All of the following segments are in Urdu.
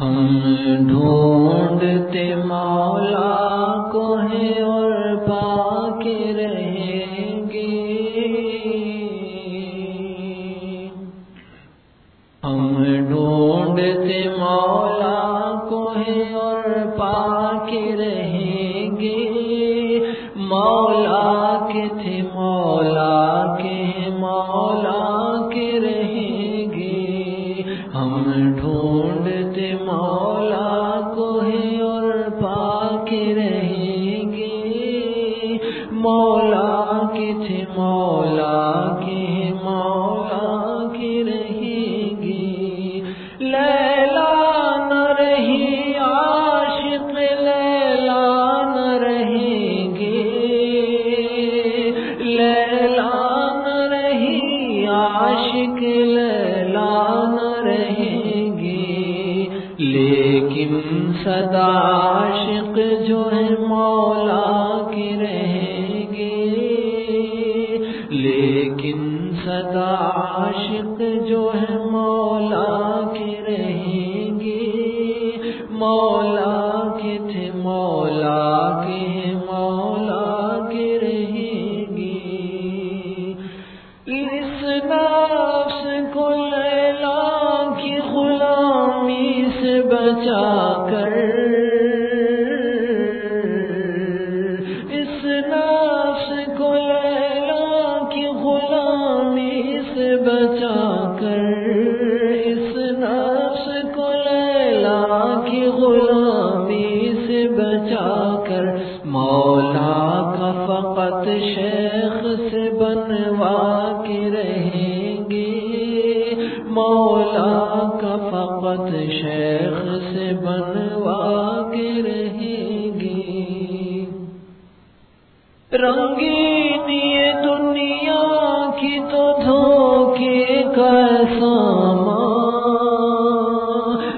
ہم ڈھونڈتے مولا کو ہے اور پا کے رہیں گے۔ ہم ڈھونڈتے مولا کو ہے اور پا کے رہیں گے۔ مولا کے تھے لیکن صدا عاشق جو ہے مولا کی رہیں گے لیکن صدا عاشق جو ہے بچا کر۔ اس نفس کو لیلا کی غلامی سے بچا کر۔ اس نفس کو لیلا کی غلامی سے بچا کر۔ مولا کا فقط شیخ سے بنوا کے رہیں گے۔ مولا فقط شیخ سے بنوا کے رہیں گے۔ رنگینی دنیا کی تو دھوکے کا سامان۔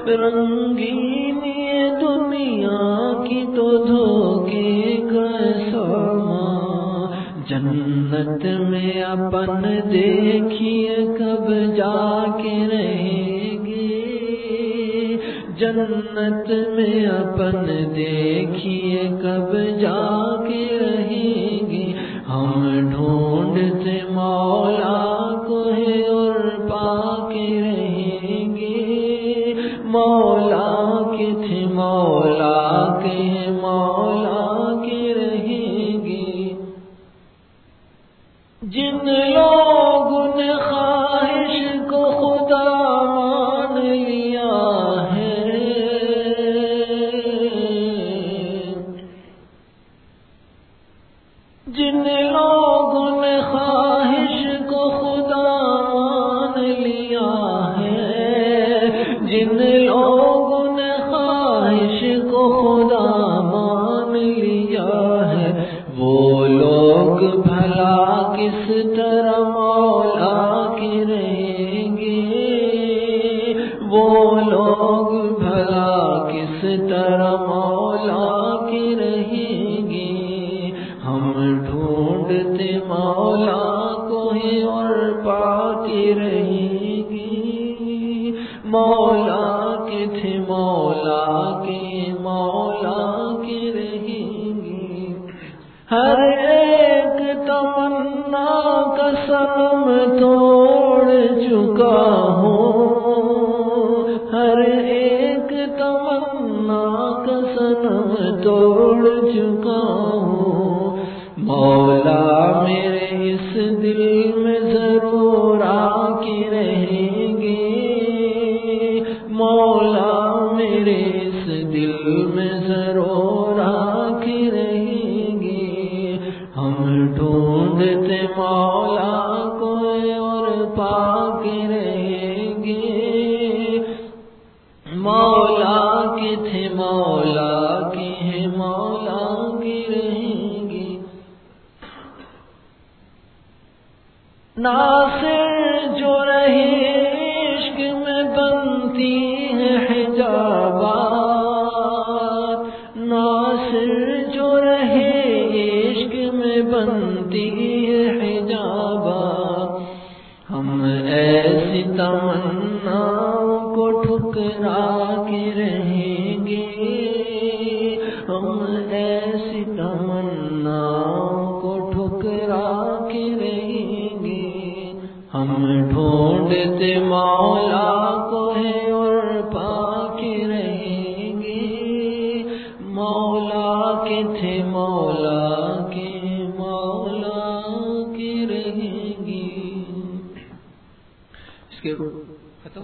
رنگینی دنیا کی تو دھوکے کا سامان۔ جنت میں اپن دیکھیے کب جا کے رہیں جنت میں اپن دیکھیے کب جا کے رہیں گے۔ ہم ڈھونڈتے مولا کو ہے اور پا کے رہیں گے۔ مولا کے تھے مولا کے ہیں، مولا کے رہیں گے۔ جن لوگوں لوگ بھلا کس طرح مولا کے رہیں گے؟ ہم ڈھونڈتے مولا کو ہے اور پا کے رہیں گے۔ مولا کے تھے مولا کے مولا کے رہیں گے۔ ہر ایک تمنا کا سنم توڑ چکا ہوں۔ ہر ایک تمنا کا سنم توڑ چکا ہوں۔ مولا میرے اس دل میں ضرور آ کے رہیں گے۔ مولا میرے اس دل میں ضرور آ کے رہیں گے۔ ہم ڈھونڈتے مولا مولا کے ہیں مولا کے رہیں ناصر جو رہے عشق میں بنتی ایسی تمنا کو ٹھکرا کے رہیں گے۔ ہم ڈھونڈتے مولا کو ہے اور پا کے رہیں گے۔ مولا کے تھے مولا کے مولا کے رہیں گے۔ اس کے ختم